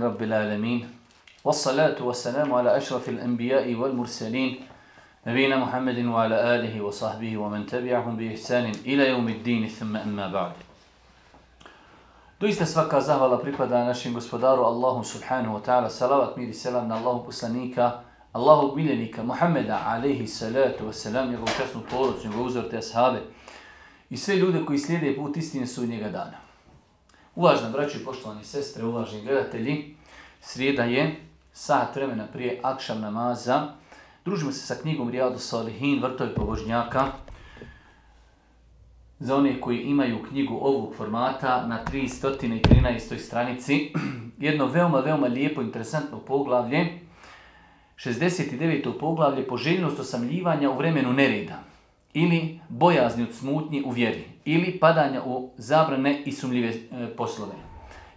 الحمد لله رب العالمين والصلاة والسلام على أشرف الأنبياء والمرسلين نبينا محمد وعلى آله وصحبه ومن تبعهم بإحسان إلى يوم الدين ثم أما بعد Doista svaka zahvala pripada našem gospodaru Allahu subhanahu wa ta'ala, salavat mir i selam na Allahu poslanika, Allahu miljenika Muhammeda alaihi salatu wa salam, njegovu časnu porodcu, njegovu uzorte ashabe i sve ljude koji slijede put istine sudnjega dana. Uvažna braći i poštovani sestre, uvažni gledatelji, srijeda je sat vremena prije akšam namaza. Družimo se sa knjigom Rijadu Salihin, Vrtovi pobožnjaka. Za one koji imaju knjigu ovog formata na 313. stranici, jedno veoma, veoma lijepo, interesantno poglavlje, 69. poglavlje, poželjnost osamljivanja u vremenu nereda ili bojazni od smutnji u vjeri, ili padanja u zabrane i sumljive e, poslove.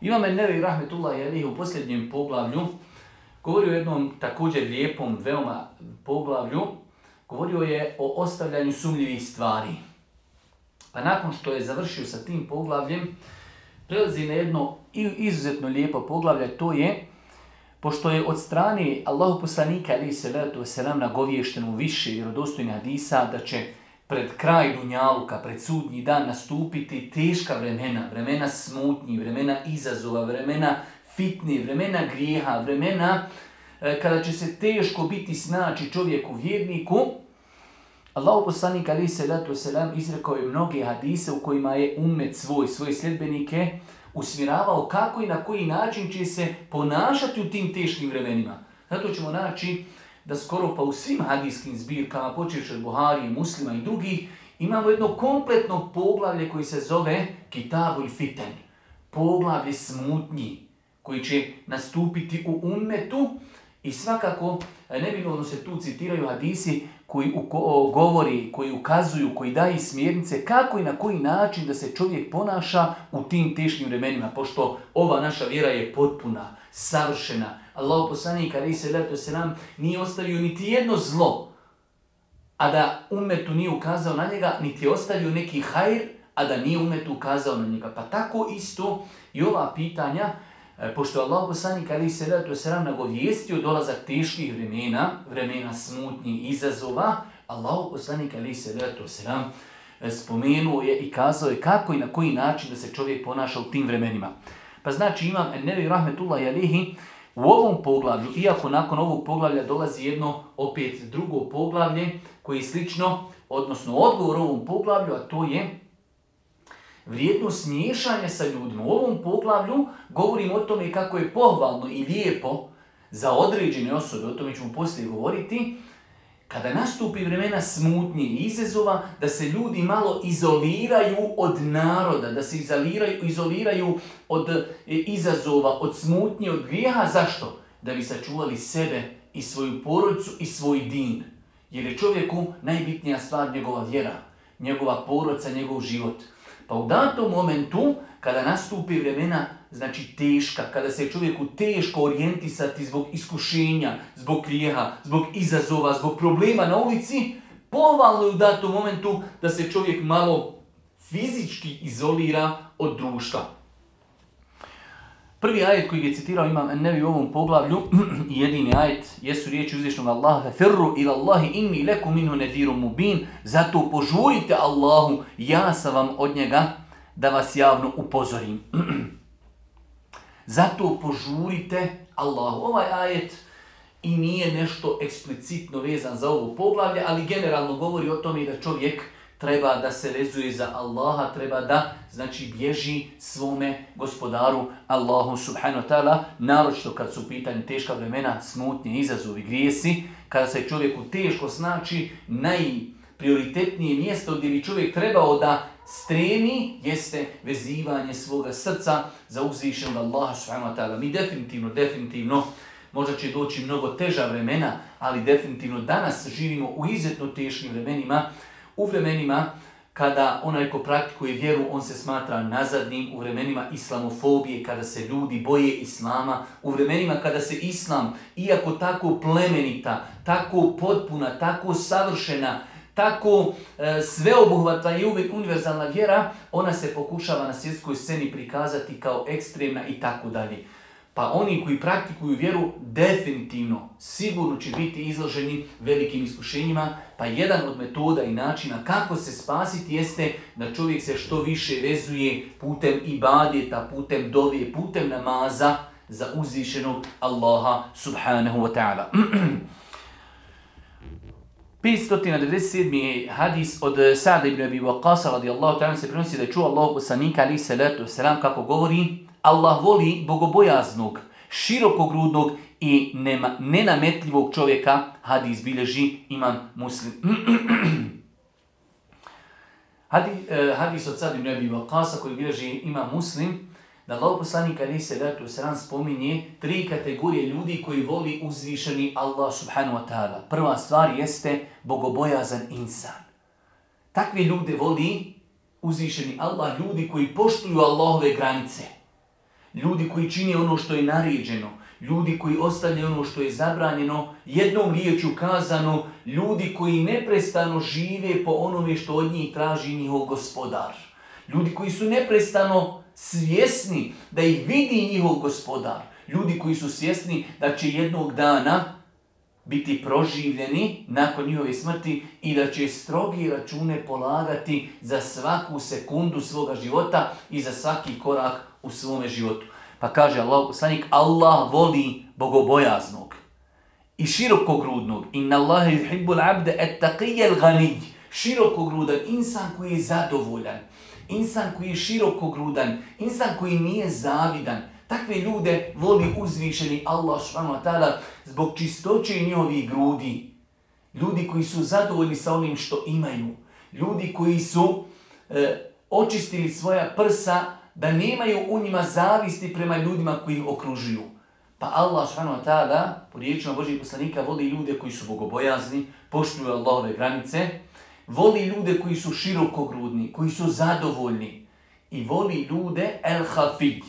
Imam Nevi Rahmetullah Jelih u posljednjem poglavlju govorio o jednom također lijepom, veoma poglavlju, govorio je o ostavljanju sumljivih stvari. Pa nakon što je završio sa tim poglavljem, prelazi na jedno izuzetno lijepo poglavlje, to je Pošto je od strane Allahu poslanika ali se salatu wasalam nagovješteno više vjerodostojnih hadisa da će pred kraj Dunjaluka, pred sudnji dan nastupiti teška vremena, vremena smutnji, vremena izazova, vremena fitni, vremena grijeha, vremena e, kada će se teško biti snaći čovjeku vjerniku, Allahu poslanik ali se salatu wasalam izrekao je mnoge hadise u kojima je umet svoj, svoje sljedbenike, usmjeravao kako i na koji način će se ponašati u tim teškim vremenima. Zato ćemo naći da skoro pa u svim hadijskim zbirkama, počeš od Buharije, muslima i drugih, imamo jedno kompletno poglavlje koji se zove Kitabul Fiten. Poglavlje smutnji koji će nastupiti u ummetu i svakako nebinovno se tu citiraju hadisi koji govori, koji ukazuju, koji daju smjernice kako i na koji način da se čovjek ponaša u tim teškim vremenima, pošto ova naša vjera je potpuna, savršena. Allah poslanik ali se leto se nam nije ostavio niti jedno zlo, a da umetu nije ukazao na njega, niti je ostavio neki hajr, a da nije umetu ukazao na njega. Pa tako isto i ova pitanja, E, pošto Allah poslanik ali se ratu sram nagovijestio dolazak teških vremena, vremena smutnji, izazova, Allah poslanik ali se ratu sram spomenuo je i kazao je kako i na koji način da se čovjek ponaša u tim vremenima. Pa znači imam Nevi Rahmetullah Jalihi u ovom poglavlju, iako nakon ovog poglavlja dolazi jedno opet drugo poglavlje koji je slično, odnosno odgovor ovom poglavlju, a to je vrijednost miješanja sa ljudima. U ovom poglavlju govorim o tome kako je pohvalno i lijepo za određene osobe, o tome ćemo poslije govoriti, kada nastupi vremena smutnje i izazova, da se ljudi malo izoliraju od naroda, da se izoliraju, izoliraju od e, izazova, od smutnje, od grijeha. Zašto? Da bi sačuvali sebe i svoju porodicu i svoj din. Jer je čovjeku najbitnija stvar njegova vjera, njegova porodica, njegov život. Pa u datom momentu, kada nastupi vremena, znači teška, kada se čovjeku teško orijentisati zbog iskušenja, zbog grijeha, zbog izazova, zbog problema na ulici, povalno je u datom momentu da se čovjek malo fizički izolira od društva. Prvi ajet koji je citirao imam Nevi u ovom poglavlju, jedini ajet, jesu riječi uzvišnog Allaha, ferru ila Allahi inni leku minhu neziru mubin, zato požurite Allahu, ja sam vam od njega da vas javno upozorim. zato požurite Allahu. Ovaj ajet i nije nešto eksplicitno vezan za ovo poglavlje, ali generalno govori o tome da čovjek treba da se vezuje za Allaha, treba da znači bježi svome gospodaru Allahu subhanahu wa ta'ala, naročito kad su u pitanju teška vremena, smutnje, izazovi, grijesi, kada se čovjeku teško znači najprioritetnije mjesto gdje bi čovjek trebao da stremi jeste vezivanje svoga srca za uzvišenog Allaha subhanahu wa ta'ala. Mi definitivno, definitivno Možda će doći mnogo teža vremena, ali definitivno danas živimo u izuzetno teškim vremenima u vremenima kada onaj ko praktikuje vjeru, on se smatra nazadnim, u vremenima islamofobije, kada se ljudi boje islama, u vremenima kada se islam, iako tako plemenita, tako potpuna, tako savršena, tako e, sveobuhvatna i uvijek univerzalna vjera, ona se pokušava na svjetskoj sceni prikazati kao ekstremna i tako dalje. Pa oni koji praktikuju vjeru definitivno, sigurno će biti izloženi velikim iskušenjima. Pa jedan od metoda i načina kako se spasiti jeste da čovjek se što više vezuje putem ibadeta, putem dovije, putem namaza za uzvišenog Allaha subhanahu wa ta'ala. 597. hadis od Sa'da ibn Abi Waqqasa radijallahu ta'ala se prenosi da čuo Allah poslanika ali salatu selam kako govori Allah voli bogobojaznog, širokogrudnog i nema, nenametljivog čovjeka, hadis bilježi imam muslim. hadis, eh, hadis od Sa'da ibn Abi Waqqasa koji bilježi imam muslim, da Allah poslanik ali se datu sran spominje tri kategorije ljudi koji voli uzvišeni Allah subhanahu wa ta'ala. Prva stvar jeste bogobojazan insan. Takvi ljude voli uzvišeni Allah, ljudi koji poštuju Allahove granice. Ljudi koji čini ono što je naređeno, ljudi koji ostavljaju ono što je zabranjeno, jednom riječu kazano, ljudi koji neprestano žive po onome što od njih traži njihov gospodar. Ljudi koji su neprestano svjesni da ih vidi njihov gospodar. Ljudi koji su svjesni da će jednog dana biti proživljeni nakon njihove smrti i da će strogi račune polagati za svaku sekundu svoga života i za svaki korak u svome životu. Pa kaže Allah poslanik, Allah voli bogobojaznog i širokogrudnog. Inna Allahe yuhibbul abde et taqijel ganij. Širokogrudan insan koji je zadovoljan insan koji je širokogrudan, insan koji nije zavidan. Takve ljude voli uzvišeni Allah subhanahu zbog čistoće njihovih grudi. Ljudi koji su zadovoljni sa onim što imaju. Ljudi koji su e, očistili svoja prsa da nemaju u njima zavisti prema ljudima koji ih okružuju. Pa Allah subhanahu ta'ala, po riječima Božih poslanika, voli ljude koji su bogobojazni, poštuju Allahove granice, Voli ljude koji su širokogrudni, koji su zadovoljni. I voli ljude el-hafij.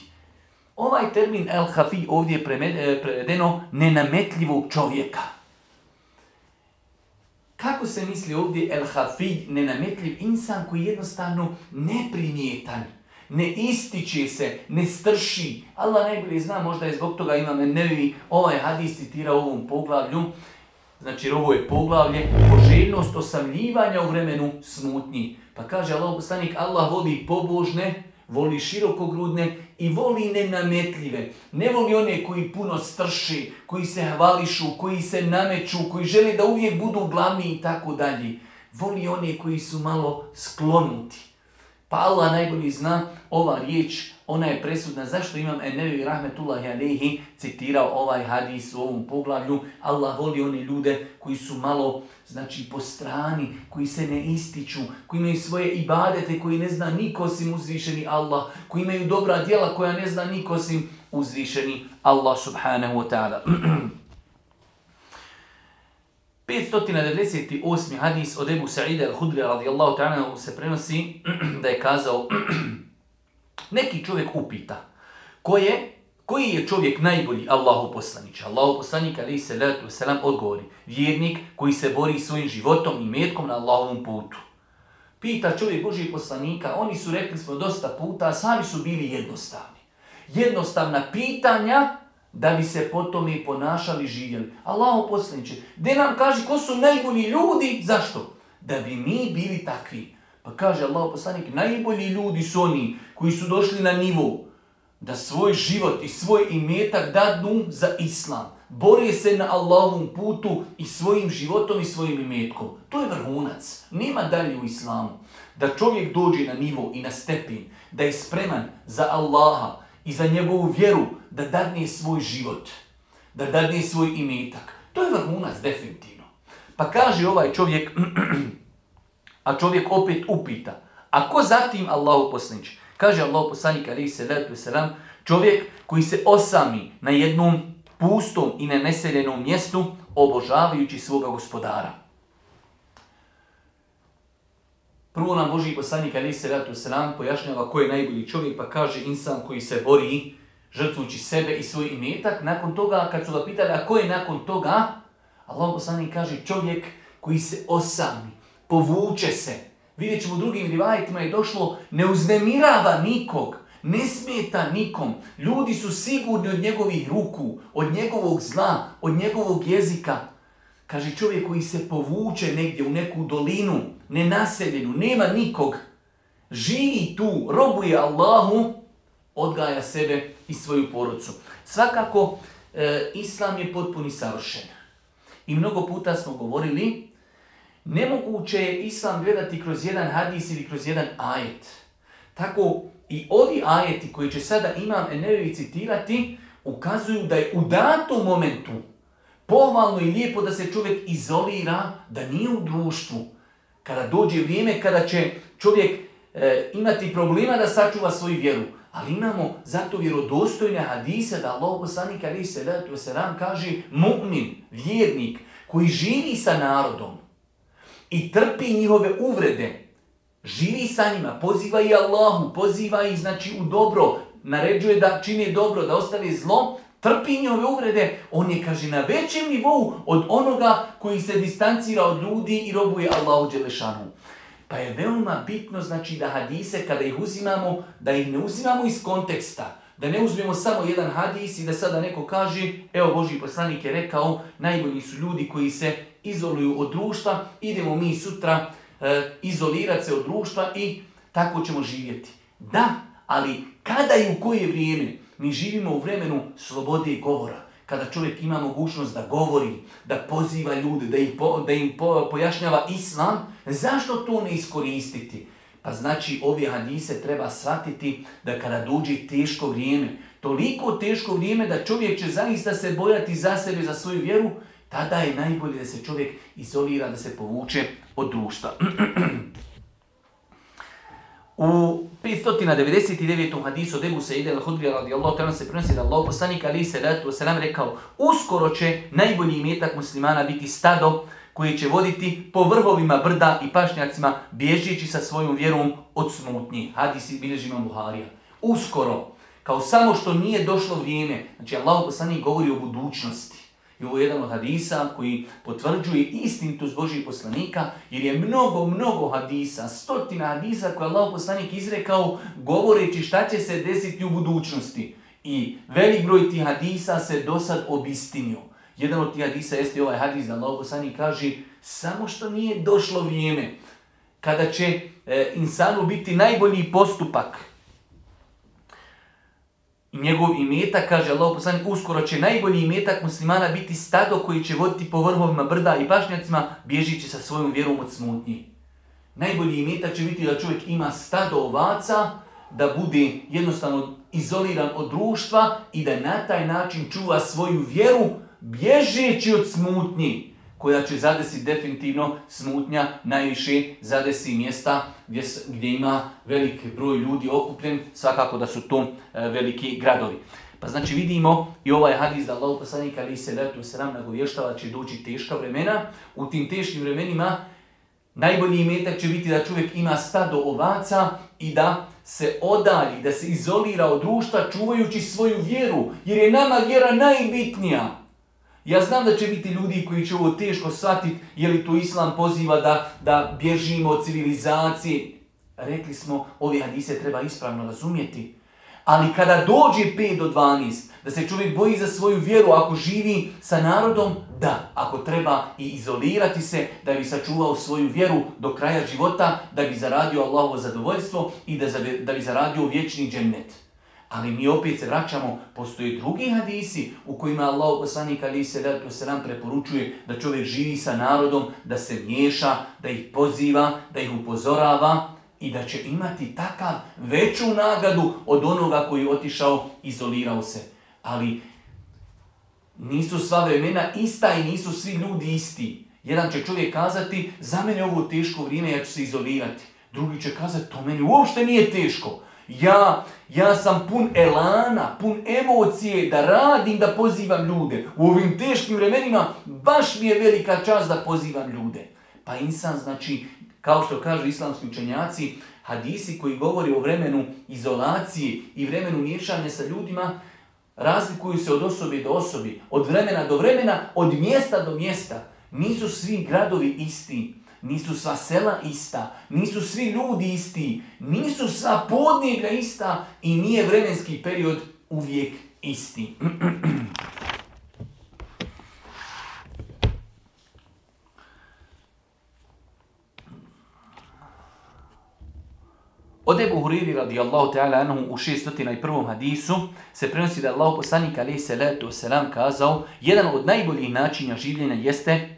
Ovaj termin el-hafij ovdje je e, prevedeno nenametljivog čovjeka. Kako se misli ovdje el-hafij, nenametljiv insan koji je jednostavno neprimjetan, ne ističe se, ne strši. Allah najbolje zna, možda je zbog toga imam nevi ovaj hadis citira u ovom poglavlju, Znači, ovo je poglavlje, poželjnost osamljivanja u vremenu smutnji. Pa kaže Allah poslanik, Allah voli pobožne, voli širokogrudne i voli nenametljive. Ne voli one koji puno strši, koji se hvališu, koji se nameću, koji žele da uvijek budu glavni i tako dalje. Voli one koji su malo sklonuti. Pa Allah najbolji zna ova riječ ona je presudna. Zašto imam Enevi Rahmetullahi Alehi citirao ovaj hadis u ovom poglavlju? Allah voli one ljude koji su malo, znači, po strani, koji se ne ističu, koji imaju svoje ibadete, koji ne zna niko osim uzvišeni Allah, koji imaju dobra djela koja ne zna niko osim uzvišeni Allah subhanahu wa ta'ala. 598. hadis od Ebu Sa'ida al-Hudri radijallahu ta'ala se prenosi da je kazao neki čovjek upita, ko je, koji je čovjek najbolji Allahu poslanić? Allahu poslanik ali se letu selam odgovori, vjernik koji se bori svojim životom i metkom na Allahovom putu. Pita čovjek Božih poslanika, oni su rekli smo dosta puta, sami su bili jednostavni. Jednostavna pitanja da bi se potom i ponašali živjeli. Allahu poslaniće, gdje nam kaže ko su najbolji ljudi, zašto? Da bi mi bili takvi. Pa kaže Allah poslanik, najbolji ljudi su oni koji su došli na nivo da svoj život i svoj imetak dadnu za islam. Bore se na Allahovom putu i svojim životom i svojim imetkom. To je vrhunac. Nema dalje u islamu. Da čovjek dođe na nivo i na stepin, da je spreman za Allaha i za njegovu vjeru, da dadne svoj život, da dadne svoj imetak. To je vrhunac, definitivno. Pa kaže ovaj čovjek, A čovjek opet upita. A ko zatim Allahu poslanić? Kaže Allahu poslanik alaihi salatu selam, čovjek koji se osami na jednom pustom i neneseljenom mjestu obožavajući svoga gospodara. Prvo nam Boži poslanik alaihi salatu selam pojašnjava ko je najbolji čovjek pa kaže insan koji se bori žrtvujući sebe i svoj imetak. Nakon toga kad su ga pitali a ko je nakon toga, Allah poslanik kaže čovjek koji se osami povuče se. Vidjet ćemo u drugim rivajetima je došlo, ne uznemirava nikog, ne smeta nikom. Ljudi su sigurni od njegovih ruku, od njegovog zla, od njegovog jezika. Kaže čovjek koji se povuče negdje u neku dolinu, nenaseljenu, nema nikog. Živi tu, robuje Allahu, odgaja sebe i svoju porodcu. Svakako, e, Islam je potpuni savršen. I mnogo puta smo govorili, nemoguće je Islam gledati kroz jedan hadis ili kroz jedan ajet. Tako i ovi ajeti koji će sada Imam Enevi citirati, ukazuju da je u datom momentu pohvalno i lijepo da se čovjek izolira, da nije u društvu. Kada dođe vrijeme kada će čovjek e, imati problema da sačuva svoju vjeru. Ali imamo zato vjerodostojne hadise da Allah poslanik ali se selam kaže mu'min, vjernik, koji živi sa narodom i trpi njihove uvrede, živi sa njima, poziva i Allahu, poziva ih znači u dobro, naređuje da čini dobro, da ostane zlo, trpi njihove uvrede, on je, kaže, na većem nivou od onoga koji se distancira od ljudi i robuje Allahu Đelešanu. Pa je veoma bitno, znači, da hadise, kada ih uzimamo, da ih ne uzimamo iz konteksta, da ne uzmemo samo jedan hadis i da sada neko kaže, evo Boži poslanik je rekao, najbolji su ljudi koji se izoluju od društva, idemo mi sutra e, izolirati se od društva i tako ćemo živjeti. Da, ali kada i u koje vrijeme mi živimo u vremenu slobode i govora, kada čovjek ima mogućnost da govori, da poziva ljude, da, ih da im pojašnjava islam, zašto to ne iskoristiti? Pa znači ove hadise treba shvatiti da kada dođe teško vrijeme, toliko teško vrijeme da čovjek će zaista se bojati za sebe, za svoju vjeru, tada je najbolje da se čovjek izolira, da se povuče od društva. U 599. hadisu od Ebu Sa'ide al-Hudrija radijallahu ta'ala se prenosi da Allah poslanik ali se ratu nam rekao uskoro će najbolji imetak muslimana biti stado koji će voditi po vrhovima brda i pašnjacima bježeći sa svojom vjerom od smutnji. Hadis bilježi imam Buharija. Uskoro, kao samo što nije došlo vrijeme, znači Allah poslanik govori o budućnosti. I ovo je jedan od hadisa koji potvrđuje istinitost Božih poslanika, jer je mnogo, mnogo hadisa, stotina hadisa koje Allah poslanik izrekao govoreći šta će se desiti u budućnosti. I velik broj tih hadisa se do sad obistinio. Jedan od tih hadisa jeste ovaj hadis da Allah poslanik kaže samo što nije došlo vrijeme kada će e, insanu biti najbolji postupak njegov imetak, kaže Allah poslanik, uskoro će najbolji imetak muslimana biti stado koji će voditi po vrhovima brda i pašnjacima, bježići sa svojom vjerom od smutnji. Najbolji imetak će biti da čovjek ima stado ovaca, da bude jednostavno izoliran od društva i da na taj način čuva svoju vjeru, bježeći od smutnji koja će zadesi definitivno smutnja, najviše zadesi mjesta gdje, gdje ima velik broj ljudi okupljen, svakako da su to e, veliki gradovi. Pa znači vidimo i ovaj hadis da Allah poslanik ali se letu sram nagovještava će doći teška vremena. U tim teškim vremenima najbolji imetak će biti da čovjek ima stado ovaca i da se odalji, da se izolira od društva čuvajući svoju vjeru, jer je nama vjera najbitnija. Ja znam da će biti ljudi koji će ovo teško shvatiti, je li to Islam poziva da, da bježimo od civilizacije. Rekli smo, ove hadise treba ispravno razumjeti. Ali kada dođe 5 do 12, da se čovjek boji za svoju vjeru ako živi sa narodom, da, ako treba i izolirati se, da bi sačuvao svoju vjeru do kraja života, da bi zaradio Allahovo zadovoljstvo i da, da bi zaradio vječni džennet. Ali mi opet se vraćamo, postoje drugi hadisi u kojima Allah poslanik ali se nam preporučuje da čovjek živi sa narodom, da se miješa, da ih poziva, da ih upozorava i da će imati takav veću nagradu od onoga koji je otišao, izolirao se. Ali nisu sva vremena ista i nisu svi ljudi isti. Jedan će čovjek kazati, za mene ovo teško vrijeme, ja ću se izolirati. Drugi će kazati, to meni uopšte nije teško. Ja, ja sam pun elana, pun emocije da radim, da pozivam ljude. U ovim teškim vremenima baš mi je velika čast da pozivam ljude. Pa insan, znači, kao što kažu islamski učenjaci, hadisi koji govori o vremenu izolacije i vremenu miješanja sa ljudima, razlikuju se od osobe do osobi, od vremena do vremena, od mjesta do mjesta. Nisu svi gradovi isti. Nisu sva sela ista, nisu svi ljudi isti, nisu sva podneblja ista i nije vremenski period uvijek isti. Od Ebu Huriri radijallahu ta'ala anhu u 601. hadisu se prenosi da je Allah poslanik alaih salatu wasalam kazao jedan od najboljih načina življenja jeste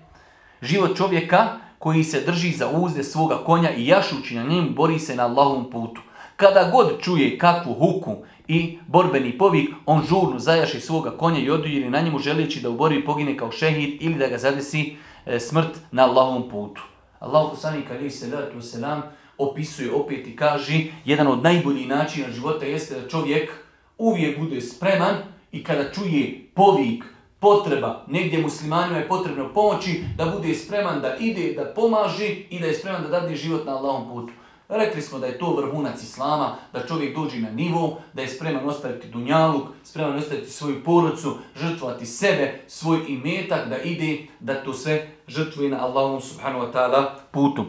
život čovjeka koji se drži za uzde svoga konja i jašući na njemu bori se na Allahovom putu. Kada god čuje kakvu huku i borbeni povik, on žurno zajaši svoga konja i odujiri na njemu želeći da u borbi pogine kao šehid ili da ga zadesi e, smrt na Allahovom putu. Allah poslanik alaih salatu wasalam opisuje opet i kaže jedan od najboljih načina života jeste da čovjek uvijek bude spreman i kada čuje povik, potreba, negdje muslimanima je potrebno pomoći, da bude spreman da ide, da pomaži i da je spreman da dade život na Allahom putu. Rekli smo da je to vrhunac Islama, da čovjek dođe na nivo, da je spreman ostaviti dunjaluk, spreman ostaviti svoju porodcu, žrtvovati sebe, svoj imetak, da ide, da to sve žrtvuje na Allahom subhanahu wa ta'ala putu.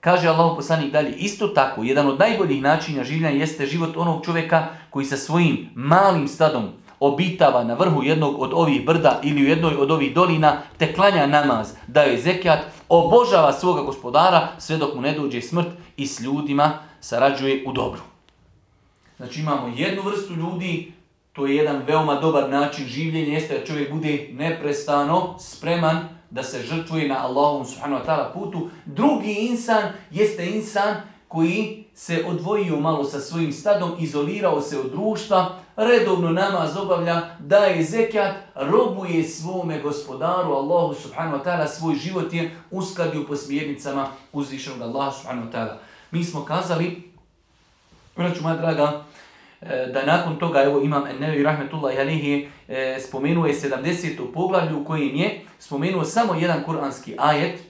Kaže Allah poslanik dalje, isto tako, jedan od najboljih načina življenja jeste život onog čovjeka koji sa svojim malim stadom obitava na vrhu jednog od ovih brda ili u jednoj od ovih dolina, te klanja namaz, daje zekijat, obožava svoga gospodara sve dok mu ne dođe smrt i s ljudima sarađuje u dobru. Znači imamo jednu vrstu ljudi, to je jedan veoma dobar način življenja, jeste da čovjek bude neprestano spreman da se žrtvuje na Allahom subhanahu wa ta'ala putu. Drugi insan jeste insan koji se odvojio malo sa svojim stadom, izolirao se od društva, redovno namaz obavlja, daje zekijat, robuje svome gospodaru, Allahu subhanahu wa ta'ala, svoj život je uskladio po smjernicama uzvišenog Allaha subhanahu wa ta'ala. Mi smo kazali, braću moja draga, E, da nakon toga, evo imam Ennevi Rahmetullahi Alihi, e, spomenuo je 70. poglavlju u kojem je spomenuo samo jedan kuranski ajet,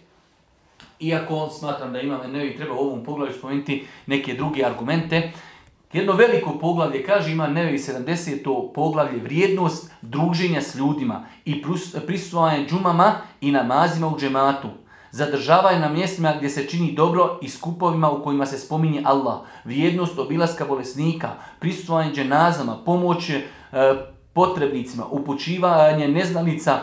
iako smatram da imam Ennevi treba u ovom poglavlju spomenuti neke druge argumente, Jedno veliko poglavlje, kaže ima Nevi 70. poglavlje, vrijednost druženja s ljudima i prisustvovanje džumama i namazima u džematu zadržavaju na mjestima gdje se čini dobro i skupovima u kojima se spominje Allah, vrijednost obilaska bolesnika, prisustvovanje dženazama, pomoć e, potrebnicima, upućivanje neznalica.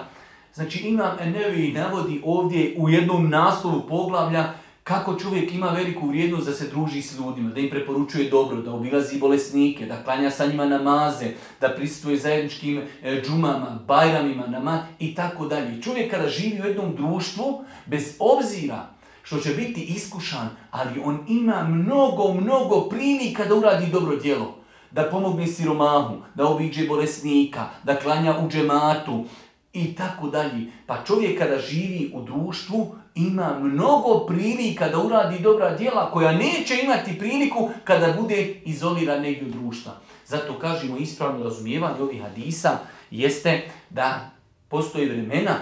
Znači Imam Enevi navodi ovdje u jednom naslovu poglavlja kako čovjek ima veliku vrijednost da se druži s ljudima, da im preporučuje dobro, da obilazi bolesnike, da klanja sa njima namaze, da prisutuje zajedničkim e, džumama, bajramima, nama i tako dalje. Čovjek kada živi u jednom društvu, bez obzira što će biti iskušan, ali on ima mnogo, mnogo prilika da uradi dobro djelo. Da pomogne siromahu, da obiđe bolesnika, da klanja u džematu, i tako dalje. Pa čovjek kada živi u društvu ima mnogo prilika da uradi dobra djela koja neće imati priliku kada bude izoliran negdje u društva. Zato kažemo ispravno razumijevanje ovih hadisa jeste da postoji vremena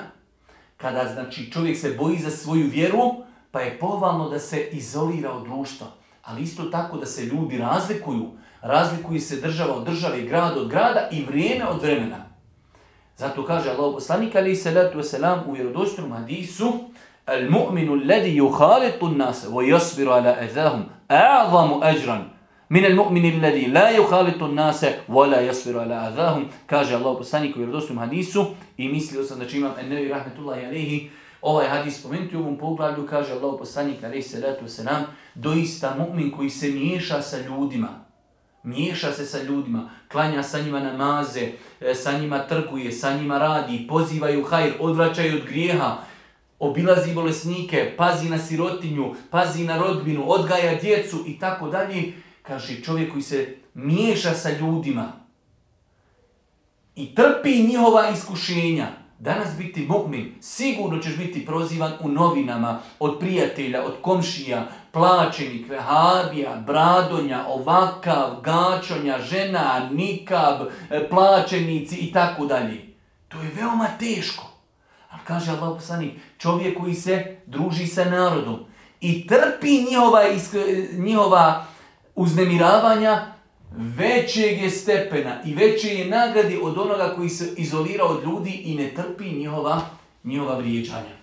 kada znači čovjek se boji za svoju vjeru, pa je povalno da se izolira od društva. Ali isto tako da se ljudi razlikuju. Razlikuju se država od države, grad od grada i vrijeme od vremena. Zato kaže Allah poslanik alaihi salatu wasalam u vjerodostojnom hadisu المؤمن الذي يخالط الناس ويصبر على أذاهم أعظم أجرا من المؤمن الذي لا يخالط الناس ولا يصبر على أذاهم kaže Allah poslanik u vjerodostojnom hadisu i mislio sam da će imam Ennevi rahmetullahi alaihi ovaj hadis spomenuti u ovom poglavlju kaže Allah poslanik alaihi salatu wasalam doista mu'min koji se miješa sa ljudima miješa se sa ljudima, klanja sa njima namaze, e, sa njima trguje, sa njima radi, pozivaju hajr, odvraćaju od grijeha, obilazi bolesnike, pazi na sirotinju, pazi na rodbinu, odgaja djecu i tako dalje. Kaže čovjek koji se miješa sa ljudima i trpi njihova iskušenja, Danas biti mu'min, sigurno ćeš biti prozivan u novinama, od prijatelja, od komšija, plaćenik, vehabija, bradonja, ovakav, gačonja, žena, nikab, e, plaćenici i tako dalje. To je veoma teško. Ali kaže Allah poslanik, čovjek koji se druži sa narodom i trpi njihova, njihova uznemiravanja, većeg je stepena i veće je nagradi od onoga koji se izolira od ljudi i ne trpi njihova, njihova vrijeđanja.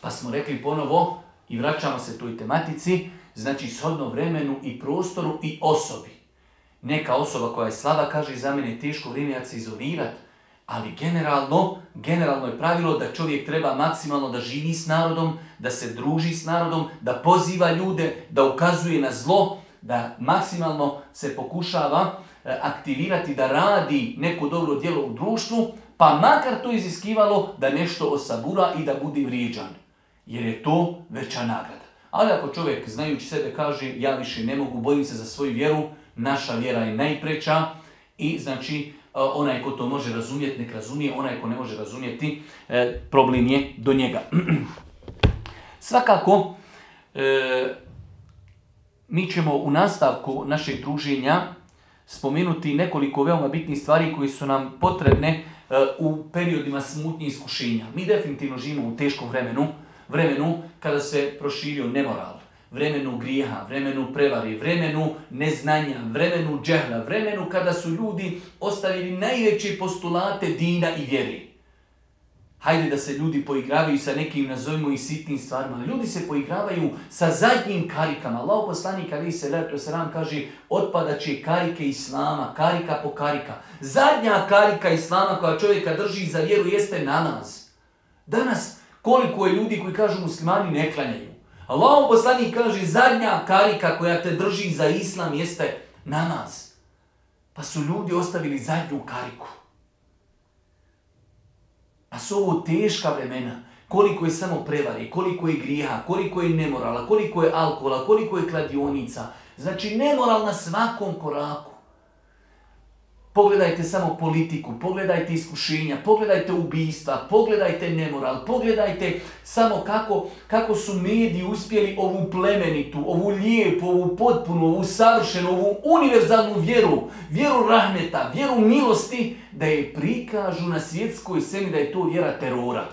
Pa smo rekli ponovo i vraćamo se toj tematici, znači shodno vremenu i prostoru i osobi. Neka osoba koja je slaba kaže za mene je teško vrijeme ja se izolirati, ali generalno, generalno je pravilo da čovjek treba maksimalno da živi s narodom, da se druži s narodom, da poziva ljude, da ukazuje na zlo, da maksimalno se pokušava e, aktivirati, da radi neko dobro djelo u društvu, pa makar to iziskivalo da nešto osabura i da bude vrijeđan. Jer je to veća nagrada. Ali ako čovjek znajući sebe kaže ja više ne mogu, bojim se za svoju vjeru, naša vjera je najpreća i znači onaj ko to može razumjeti, nek razumije, onaj ko ne može razumjeti, e, problem je do njega. Svakako, e, mi ćemo u nastavku našeg druženja spomenuti nekoliko veoma bitnih stvari koji su nam potrebne e, u periodima smutnje iskušenja. Mi definitivno živimo u teškom vremenu, vremenu kada se proširio nemoral, vremenu grijeha, vremenu prevari, vremenu neznanja, vremenu džehla, vremenu kada su ljudi ostavili najveće postulate dina i vjeri. Hajde da se ljudi poigravaju sa nekim, nazovimo i sitnim stvarima. Ljudi se poigravaju sa zadnjim karikama. Allah poslanik Ali se sram kaže otpada će karike Islama, karika po karika. Zadnja karika Islama koja čovjeka drži za vjeru jeste namaz. Danas koliko je ljudi koji kažu muslimani ne klanjaju. Allah poslanik kaže zadnja karika koja te drži za islam jeste namaz. Pa su ljudi ostavili zadnju kariku. Pa su ovo teška vremena. Koliko je samo prevari, koliko je grijeha, koliko je nemorala, koliko je alkohola, koliko je kladionica. Znači nemoral na svakom koraku. Pogledajte samo politiku, pogledajte iskušenja, pogledajte ubijstva, pogledajte nemoral, pogledajte samo kako, kako su mediji uspjeli ovu plemenitu, ovu lijepu, ovu potpunu, ovu savršenu, ovu univerzalnu vjeru, vjeru rahmeta, vjeru milosti, da je prikažu na svjetskoj sceni da je to vjera terora.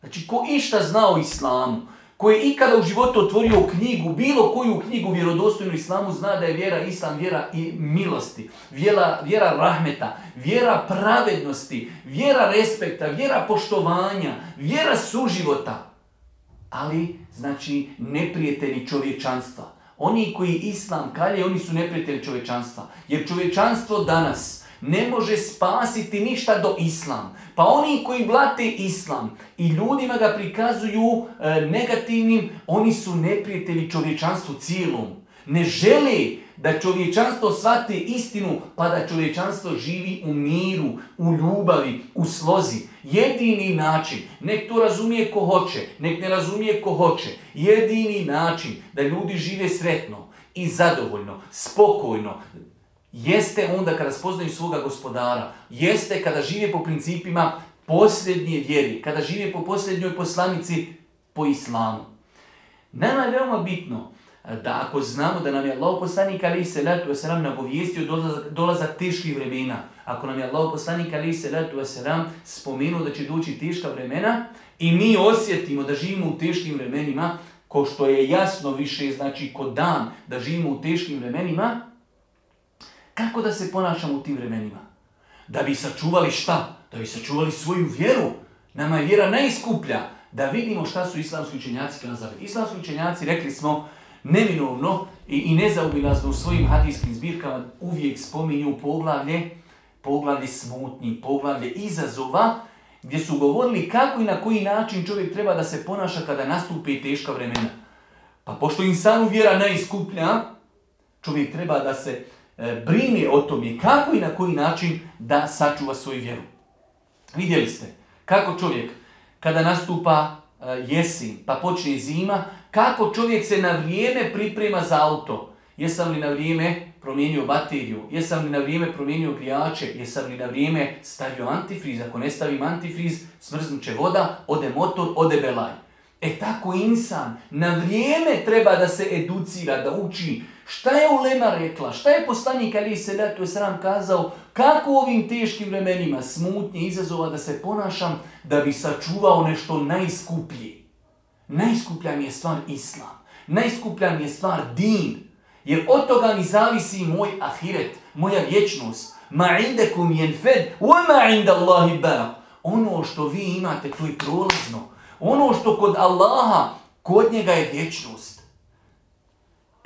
Znači, ko išta zna o islamu, koji je ikada u životu otvorio knjigu, bilo koju knjigu vjerodostojnu islamu, zna da je vjera islam, vjera i milosti, vjera, vjera rahmeta, vjera pravednosti, vjera respekta, vjera poštovanja, vjera suživota. Ali, znači, neprijatelji čovječanstva. Oni koji islam kalje, oni su neprijatelji čovječanstva. Jer čovječanstvo danas ne može spasiti ništa do islam. Pa oni koji blate islam i ljudima ga prikazuju e, negativnim, oni su neprijatelji čovječanstvu cijelom. Ne žele da čovječanstvo shvate istinu, pa da čovječanstvo živi u miru, u ljubavi, u slozi. Jedini način, nek to razumije ko hoće, nek ne razumije ko hoće, jedini način da ljudi žive sretno i zadovoljno, spokojno, jeste onda kada spoznaju svoga gospodara, jeste kada žive po principima posljednje vjeri, kada žive po posljednjoj poslanici po islamu. Nama je veoma bitno da ako znamo da nam je Allah poslanik ali se letu wasalam nagovijestio dolazak, dolazak teških vremena, ako nam je Allah poslanik ali se letu wasalam spomenuo da će doći teška vremena i mi osjetimo da živimo u teškim vremenima, ko što je jasno više, znači kod dan da živimo u teškim vremenima, kako da se ponašamo u tim vremenima? Da bi sačuvali šta? Da bi sačuvali svoju vjeru. Nama je vjera najskuplja. Da vidimo šta su islamski učenjaci kazali. Islamski učenjaci, rekli smo, neminovno i, i nezaobilazno u svojim hadijskim zbirkama uvijek spominju poglavlje, poglavlje smutnji, poglavlje izazova, gdje su govorili kako i na koji način čovjek treba da se ponaša kada nastupe teška vremena. Pa pošto insanu vjera najskuplja, čovjek treba da se brine o tome kako i na koji način da sačuva svoju vjeru. Vidjeli ste kako čovjek kada nastupa e, jesen pa počne zima, kako čovjek se na vrijeme priprema za auto. Jesam li na vrijeme promijenio bateriju, jesam li na vrijeme promijenio grijače, jesam li na vrijeme stavio antifriz, ako ne stavim antifriz, smrznuće voda, ode motor, ode belaj. E tako insan na vrijeme treba da se educira, da uči Šta je Ulema rekla? Šta je poslanik Ali Sedatu Sram kazao? Kako u ovim teškim vremenima smutnje izazova da se ponašam da bi sačuvao nešto najskuplje? Najskuplja mi je stvar Islam. Najskuplja mi je stvar din. Jer od toga mi zavisi moj ahiret, moja vječnost. Ma indekum jen fed, wa ma inda Allahi. Ono što vi imate, to je prolazno. Ono što kod Allaha, kod njega je vječnost.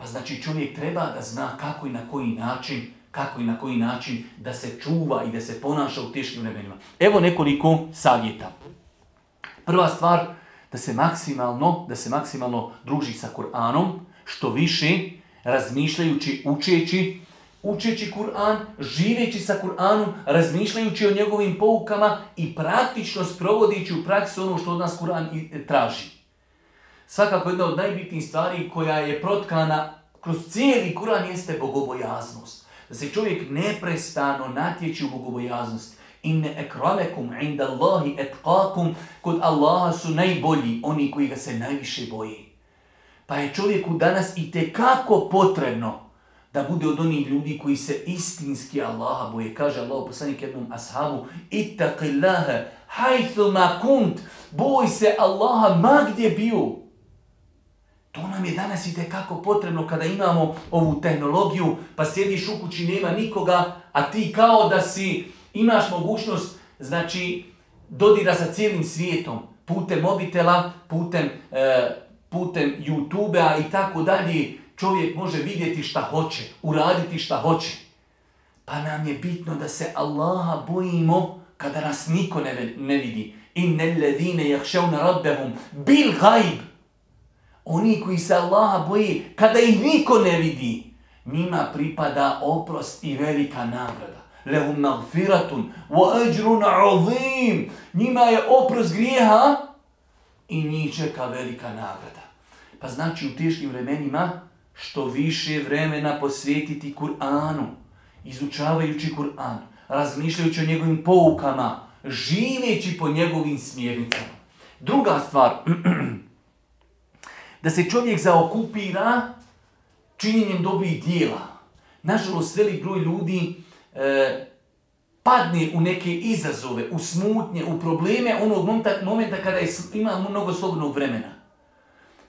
Pa znači čovjek treba da zna kako i na koji način, kako i na koji način da se čuva i da se ponaša u teškim vremenima. Evo nekoliko savjeta. Prva stvar, da se maksimalno, da se maksimalno druži sa Kur'anom, što više razmišljajući, učeći, učeći Kur'an, živeći sa Kur'anom, razmišljajući o njegovim poukama i praktično sprovodići u praksu ono što od nas Kur'an traži. Svakako jedna od najbitnijih stvari koja je protkana kroz cijeli Kur'an jeste bogobojaznost. Da se čovjek neprestano natječi u bogobojaznost. Inne ekramekum inda Allahi etkakum, kod Allaha su najbolji, oni koji ga se najviše boji. Pa je čovjeku danas i kako potrebno da bude od onih ljudi koji se istinski Allaha boje. Kaže Allah poslanik jednom ashabu, ittaqillaha hajthu kunt, boj se Allaha ma gdje bio. To nam je danas i kako potrebno kada imamo ovu tehnologiju, pa sjediš u kući, nema nikoga, a ti kao da si imaš mogućnost, znači, dodira sa cijelim svijetom, putem mobitela, putem, e, putem YouTube-a i tako dalje, čovjek može vidjeti šta hoće, uraditi šta hoće. Pa nam je bitno da se Allaha bojimo kada nas niko ne, ne vidi. Inne ledine jahševna rabbehum bil gajb. Oni koji se Allaha boji, kada ih niko ne vidi, njima pripada oprost i velika nagrada. Lehum magfiratun wa ajrun azim. Njima je oprost grijeha i njih čeka velika nagrada. Pa znači u teškim vremenima što više vremena posvetiti Kur'anu, izučavajući Kur'an, razmišljajući o njegovim poukama, živeći po njegovim smjernicama. Druga stvar, da se čovjek zaokupira činjenjem dobrih dijela. Nažalost, velik broj ljudi e, padne u neke izazove, u smutnje, u probleme onog momenta, kada je, ima mnogo slobodnog vremena.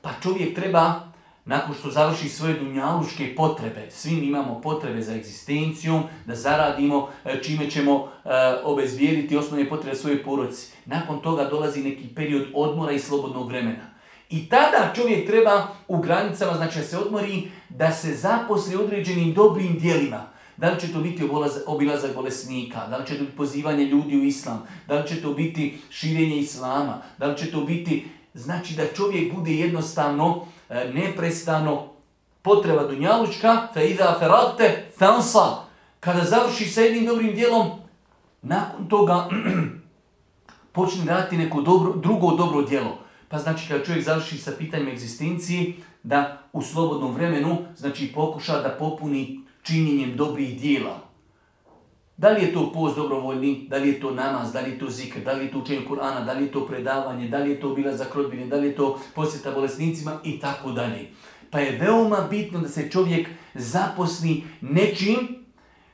Pa čovjek treba nakon što završi svoje dunjaluške potrebe, svi imamo potrebe za egzistencijom, da zaradimo, e, čime ćemo e, obezbijediti osnovne potrebe svoje poroci. Nakon toga dolazi neki period odmora i slobodnog vremena. I tada čovjek treba u granicama, znači da se odmori, da se zaposli određenim dobrim dijelima. Da li će to biti obilazak bolesnika, da li će to biti pozivanje ljudi u islam, da li će to biti širenje islama, da li će to biti, znači da čovjek bude jednostavno E, neprestano potreba dunjalučka, fe idha feragte fansa. Kada završi sa jednim dobrim dijelom, nakon toga počne raditi neko dobro, drugo dobro djelo. Pa znači kada čovjek završi sa pitanjem egzistencije, da u slobodnom vremenu znači pokuša da popuni činjenjem dobrih dijela. Da li je to post dobrovoljni, da li je to namaz, da li je to zikr, da li je to učenje Kur'ana, da li je to predavanje, da li je to bila za rodbine, da li je to posjeta bolesnicima i tako dalje. Pa je veoma bitno da se čovjek zaposli nečim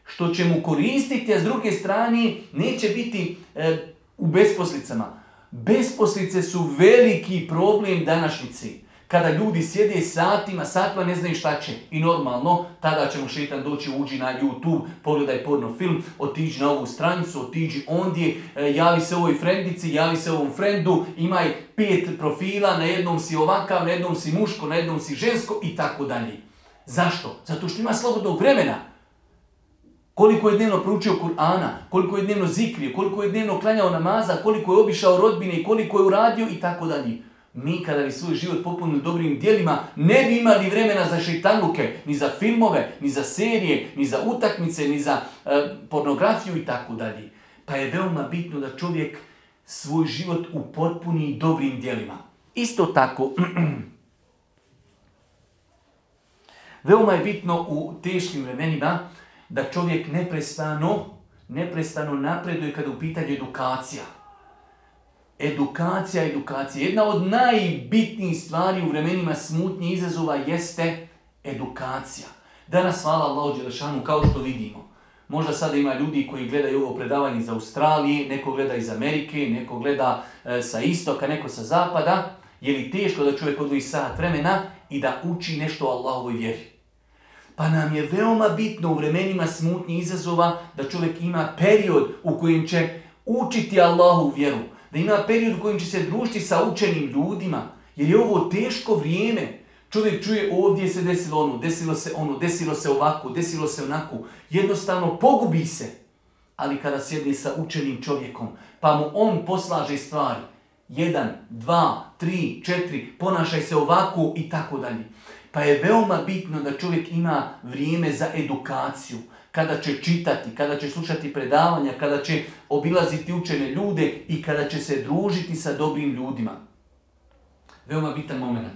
što će mu koristiti, a s druge strane neće biti e, u besposlicama. Besposlice su veliki problem današnjici kada ljudi sjede satima, satima ne znaju šta će. I normalno, tada će mu šetan doći, uđi na YouTube, pogledaj porno film, otiđi na ovu stranicu, otiđi ondje, e, javi se ovoj frendici, javi se ovom frendu, imaj pet profila, na jednom si ovakav, na jednom si muško, na jednom si žensko i tako dalje. Zašto? Zato što ima slobodnog vremena. Koliko je dnevno proučio Kur'ana, koliko je dnevno zikrio, koliko je dnevno klanjao namaza, koliko je obišao rodbine, koliko je uradio i tako dalje mi kada bi svoj život popunili dobrim dijelima, ne bi imali vremena za šeitanuke, ni za filmove, ni za serije, ni za utakmice, ni za e, pornografiju i tako dalje. Pa je veoma bitno da čovjek svoj život upotpuni dobrim dijelima. Isto tako, veoma je bitno u teškim vremenima da čovjek neprestano, neprestano napreduje kada u pitanju edukacija edukacija, edukacija. Jedna od najbitnijih stvari u vremenima smutnje izazova jeste edukacija. Danas hvala Allahu Đelešanu kao što vidimo. Možda sada ima ljudi koji gledaju ovo predavanje iz Australije, neko gleda iz Amerike, neko gleda e, sa istoka, neko sa zapada. Je li teško da čovjek odvoji sat vremena i da uči nešto o Allahovoj vjeri? Pa nam je veoma bitno u vremenima smutnje izazova da čovjek ima period u kojem će učiti Allahu vjeru da ima period u kojem će se družiti sa učenim ljudima, jer je ovo teško vrijeme. Čovjek čuje ovdje se desilo ono, desilo se ono, desilo se ovako, desilo se onako. Jednostavno pogubi se. Ali kada sjedne sa učenim čovjekom, pa mu on poslaže stvari, jedan, dva, tri, četiri, ponašaj se ovako i tako dalje. Pa je veoma bitno da čovjek ima vrijeme za edukaciju, kada će čitati, kada će slušati predavanja, kada će obilaziti učene ljude i kada će se družiti sa dobrim ljudima. Veoma bitan moment.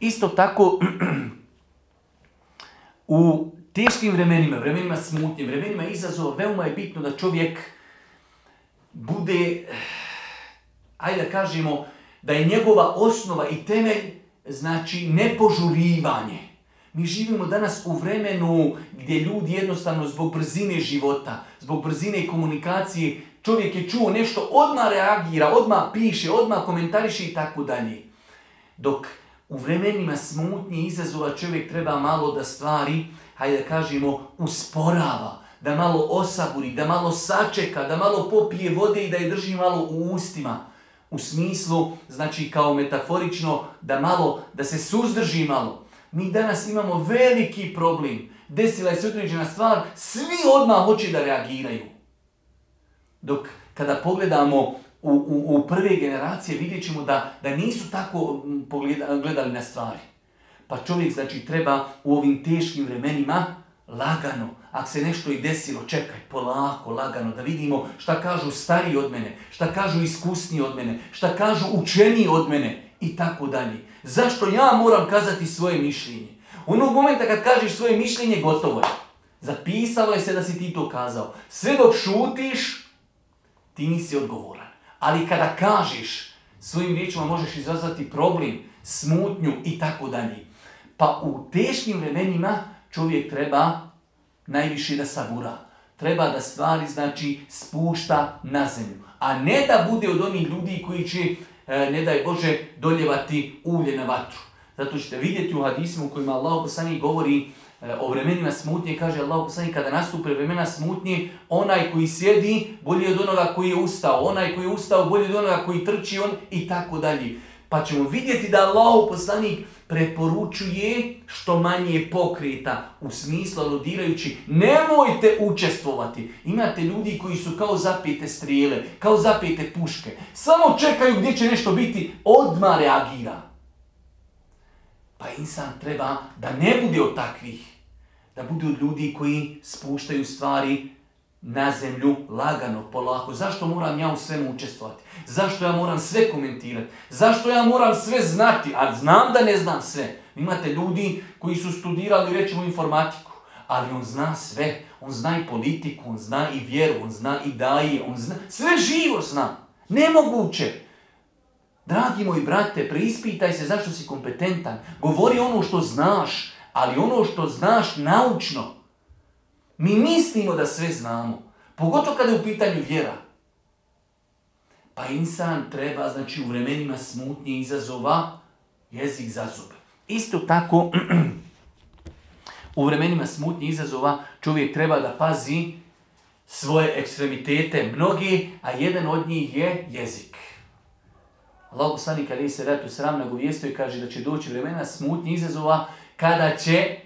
Isto tako, u teškim vremenima, vremenima smutnje, vremenima izazova, veoma je bitno da čovjek bude, ajde da kažemo, da je njegova osnova i temelj, znači nepožurivanje. Mi živimo danas u vremenu gdje ljudi jednostavno zbog brzine života, zbog brzine komunikacije, čovjek je čuo nešto, odmah reagira, odmah piše, odmah komentariše i tako dalje. Dok u vremenima smutnje izazova čovjek treba malo da stvari, hajde da kažemo, usporava, da malo osaburi, da malo sačeka, da malo popije vode i da je drži malo u ustima. U smislu, znači kao metaforično, da malo, da se suzdrži malo. Mi danas imamo veliki problem. Desila je se određena stvar, svi odmah hoće da reagiraju. Dok kada pogledamo u, u, u prve generacije vidjet ćemo da, da nisu tako gledali na stvari. Pa čovjek znači treba u ovim teškim vremenima lagano, ako se nešto i desilo, čekaj, polako, lagano, da vidimo šta kažu stariji od mene, šta kažu iskusniji od mene, šta kažu učeniji od mene i tako dalje. Zašto ja moram kazati svoje mišljenje? Onog momenta kad kažeš svoje mišljenje, gotovo je. Zapisalo je se da si ti to kazao. Sve dok šutiš, ti nisi odgovoran. Ali kada kažeš, svojim riječima možeš izazvati problem, smutnju i tako dalje. Pa u teškim vremenima čovjek treba najviše da sabura. Treba da stvari, znači, spušta na zemlju. A ne da bude od onih ljudi koji će E, ne daj Bože, doljevati ulje na vatru. Zato ćete vidjeti u hadismu u kojima Allah poslanik govori e, o vremenima smutnje, kaže Allah poslanik kada nastupe vremena smutnje, onaj koji sjedi bolje od onoga koji je ustao, onaj koji je ustao bolje od onoga koji trči on i tako dalje. Pa ćemo vidjeti da Allah poslanik preporučuje što manje pokreta u smislu aludirajući nemojte učestvovati. Imate ljudi koji su kao zapete strijele, kao zapete puške. Samo čekaju gdje će nešto biti, odmah reagira. Pa insan treba da ne bude od takvih. Da bude od ljudi koji spuštaju stvari na zemlju lagano, polako. Zašto moram ja u svemu učestvovati? Zašto ja moram sve komentirati? Zašto ja moram sve znati? A znam da ne znam sve. Imate ljudi koji su studirali, rećemo, informatiku, ali on zna sve. On zna i politiku, on zna i vjeru, on zna i daje, on zna, sve živo zna. Nemoguće. Dragi moji brate, preispitaj se zašto si kompetentan. Govori ono što znaš, ali ono što znaš naučno. Mi mislimo da sve znamo. Pogotovo kada je u pitanju vjera. Pa insan treba, znači u vremenima smutnje izazova, jezik za zub. Isto tako, u vremenima smutnje izazova čovjek treba da pazi svoje ekstremitete, mnogi, a jedan od njih je jezik. Allah poslani kada se ratu sram nagovijestio i kaže da će doći vremena smutnje izazova kada će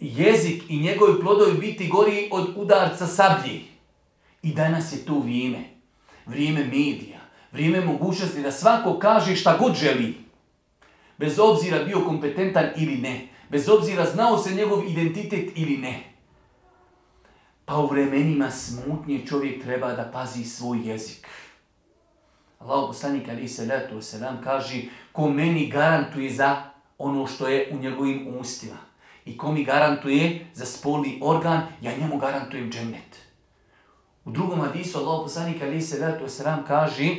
jezik i njegovi plodovi biti gori od udarca sablji. I danas je to vrijeme. Vrijeme medija. Vrijeme mogućnosti da svako kaže šta god želi. Bez obzira bio kompetentan ili ne. Bez obzira znao se njegov identitet ili ne. Pa u vremenima smutnje čovjek treba da pazi svoj jezik. Allah poslanik ali se letu kaže ko meni garantuje za ono što je u njegovim ustima. I ko mi garantuje za spolni organ, ja njemu garantujem džennet. U drugom hadisu Allah poslanik ali se vratu sram kaže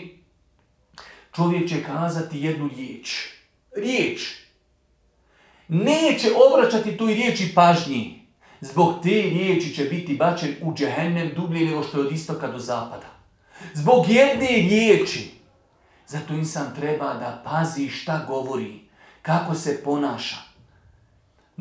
čovjek će kazati jednu riječ. Riječ. Neće obraćati toj riječi pažnji. Zbog te riječi će biti bačen u džehennem dublje nego što je od istoka do zapada. Zbog jedne riječi. Zato insan treba da pazi šta govori, kako se ponaša.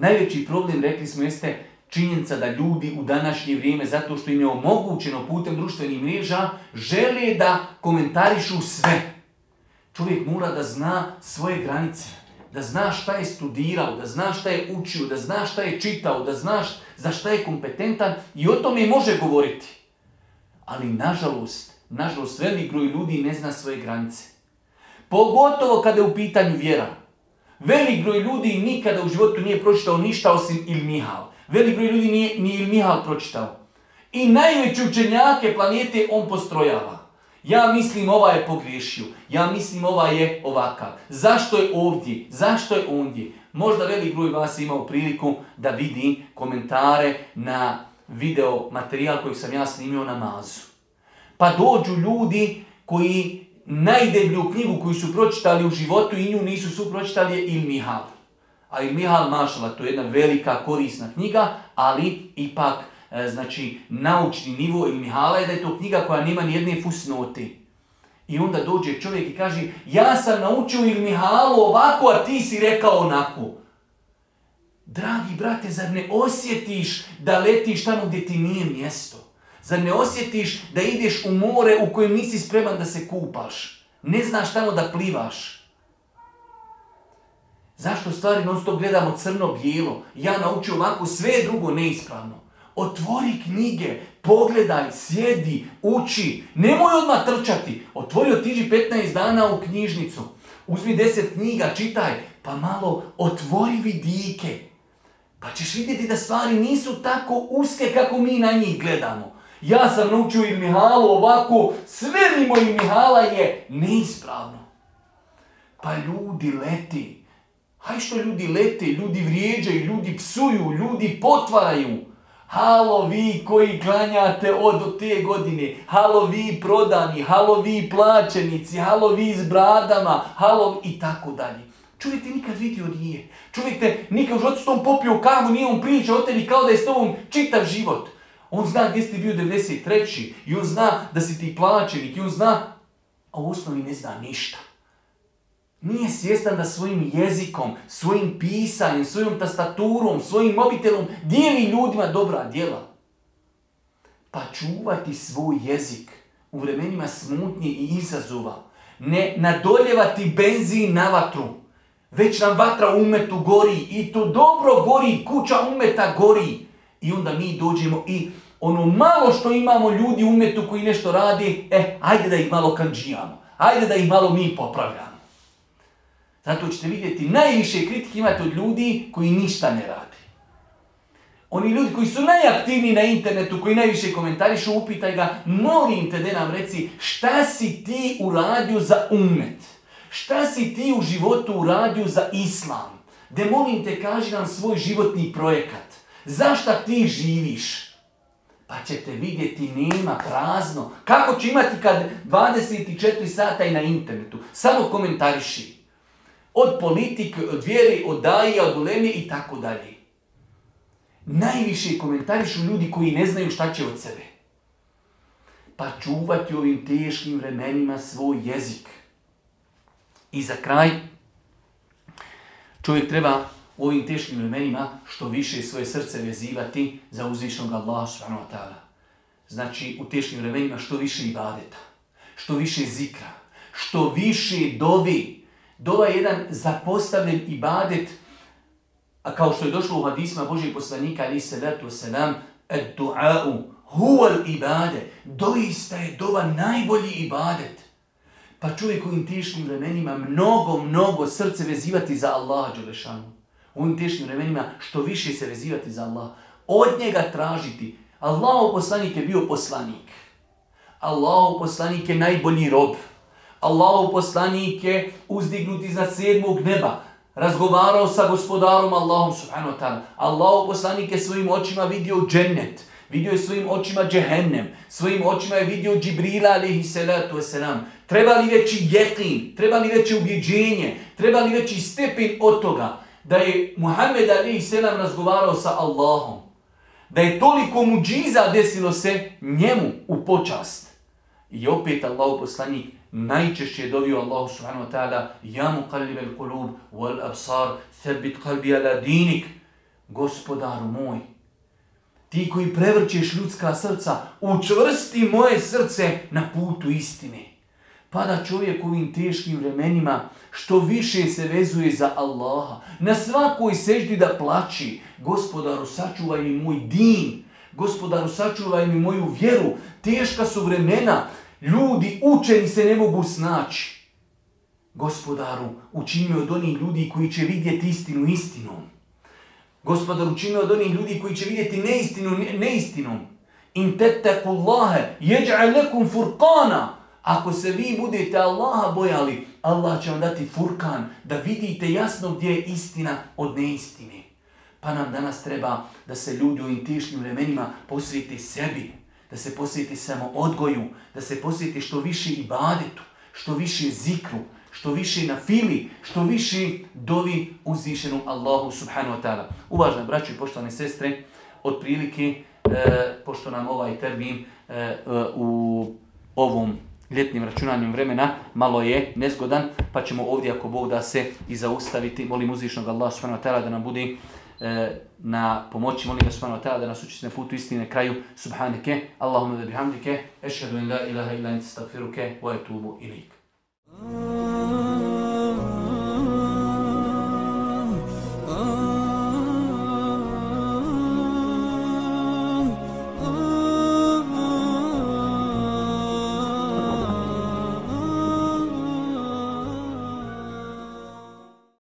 Najveći problem, rekli smo, jeste činjenica da ljudi u današnje vrijeme, zato što im je omogućeno putem društvenih mreža, žele da komentarišu sve. Čovjek mora da zna svoje granice, da zna šta je studirao, da zna šta je učio, da zna šta je čitao, da zna za šta je kompetentan i o tome može govoriti. Ali nažalost, nažalost, velik broj ljudi ne zna svoje granice. Pogotovo kada je u pitanju vjera. Velik broj ljudi nikada u životu nije pročitao ništa osim Ilmihal. Velik broj ljudi nije ni Ilmihal pročitao. I najveći učenjake planete on postrojava. Ja mislim ova je pogriješio. Ja mislim ova je ovakav. Zašto je ovdje? Zašto je ondje? Možda velik broj vas imao priliku da vidi komentare na video materijal koji sam ja snimio na mazu. Pa dođu ljudi koji najdeblju knjigu koju su pročitali u životu i nju nisu su pročitali je Il Mihal. A Il Mihal, mašala, to je jedna velika korisna knjiga, ali ipak, e, znači, naučni nivo Il Mihala je da je to knjiga koja nema ni jedne fusnote. I onda dođe čovjek i kaže, ja sam naučio Il Mihalu ovako, a ti si rekao onako. Dragi brate, zar ne osjetiš da letiš tamo gdje ti nije mjesto? Zar ne osjetiš da ideš u more u kojem nisi spreman da se kupaš? Ne znaš tamo da plivaš. Zašto stvari non stop gledamo crno-bijelo? Ja naučio ovako, sve drugo neispravno. Otvori knjige, pogledaj, sjedi, uči. Nemoj odmah trčati. Otvori, otiđi 15 dana u knjižnicu. Uzmi 10 knjiga, čitaj, pa malo otvori vidike. Pa ćeš vidjeti da stvari nisu tako uske kako mi na njih gledamo. Ja sam naučio i Mihalu ovako, sve mimo i Mihala je neispravno. Pa ljudi leti. Haj što ljudi lete, ljudi vrijeđaju, ljudi psuju, ljudi potvaraju. Halo vi koji klanjate od te godine, halo vi prodani, halo vi plaćenici, halo vi s bradama, halo i tako dalje. Čovjek te nikad vidio nije. Čovjek te nikad u životu s tom popio kavu, nije on pričao o tebi kao da je s tobom čitav život. On zna gdje si bio 93. I on zna da si ti plaćenik. I on zna, a u osnovi ne zna ništa. Nije svjestan da svojim jezikom, svojim pisanjem, svojom tastaturom, svojim mobitelom dijeli ljudima dobra djela. Pa čuvati svoj jezik u vremenima smutnje i izazova. Ne nadoljevati benzin na vatru. Već nam vatra umetu gori i to dobro gori, kuća umeta gori. I onda mi dođemo i ono malo što imamo ljudi u umetu koji nešto radi, e, ajde da ih malo kanđijamo. Ajde da ih malo mi popravljamo. Zato ćete vidjeti, najviše kritike imate od ljudi koji ništa ne radi. Oni ljudi koji su najaktivniji na internetu, koji najviše komentarišu, upitaj ga, molim te da nam reci šta si ti uradio za umet? Šta si ti u životu uradio za islam? De molim te, kaži nam svoj životni projekat. Zašto ti živiš? Pa ćete vidjeti, nema prazno. Kako će imati kad 24 sata i na internetu? Samo komentariši. Od politike, od vjere, od daje, od uleme i tako dalje. Najviše komentarišu ljudi koji ne znaju šta će od sebe. Pa čuvati u ovim teškim vremenima svoj jezik. I za kraj, čovjek treba u ovim teškim vremenima što više svoje srce vezivati za uzvišnog Allaha subhanahu. Znači, u teškim vremenima što više ibadeta, što više zikra, što više dovi. Dova je jedan zapostavljen ibadet, a kao što je došlo u hadisma Božih poslanika, ali se letu selam, et du'a'u, huval ibade, doista je dova najbolji ibadet. Pa čovjek u ovim teškim vremenima mnogo, mnogo srce vezivati za Allaha Đelešanu u ovim teškim vremenima što više se vezivati za Allah. Od njega tražiti. Allahu poslanik je bio poslanik. Allahu poslanik je najbolji rob. Allahu poslanik je uzdignut iznad sedmog neba. Razgovarao sa gospodarom Allahom subhanahu wa ta'ala. Allahu poslanik je svojim očima vidio džennet. Vidio je svojim očima džehennem. Svojim očima je vidio Džibrila alihi salatu wasalam. Treba li veći jekin? Treba li veće ubjeđenje? Treba li veći stepen od toga? Da je Muhammed Ali selam razgovarao sa Allahom. Da je toliko muđiza desilo se njemu u počast. I opet Allah poslanik najčešće je dovio Allahu subhanahu wa ta'ala Ja mu kalib al wal absar thabit kalbi ala dinik. Gospodaru moj, ti koji prevrćeš ljudska srca, učvrsti moje srce na putu istine. Pa da čovjek u ovim teškim vremenima što više se vezuje za Allaha. Na svakoj seždi da plaći. Gospodaru, sačuvaj mi moj din. Gospodaru, sačuvaj mi moju vjeru. Teška su vremena. Ljudi učeni se ne mogu snaći. Gospodaru, učini od onih ljudi koji će vidjeti istinu istinom. Gospodaru, učini od onih ljudi koji će vidjeti neistinu neistinom. In tettaku Allahe, jeđa'e lekum furqana. Ako se vi budete Allaha bojali, Allah će vam dati furkan, da vidite jasno gdje je istina od neistine. Pa nam danas treba da se ljudi u ovim teškim vremenima posvijeti sebi, da se posvijeti samo odgoju, da se posvijeti što više ibadetu, što više zikru, što više na fili, što više dovi uzvišenu Allahu subhanahu wa ta'ala. Uvažene braće i poštovane sestre, otprilike, e, pošto nam ovaj termin e, e, u ovom ljetnim računanjem vremena malo je nezgodan, pa ćemo ovdje ako Bog da se i zaustaviti. Molim uzvišnog Allah subhanahu wa da nam bude e, na pomoći, molim ga subhanahu wa da nas uči na putu istine kraju. Subhanike, Allahumma da bihamdike, ešhedu in la ilaha illa anta astaghfiruke wa atubu ilaik.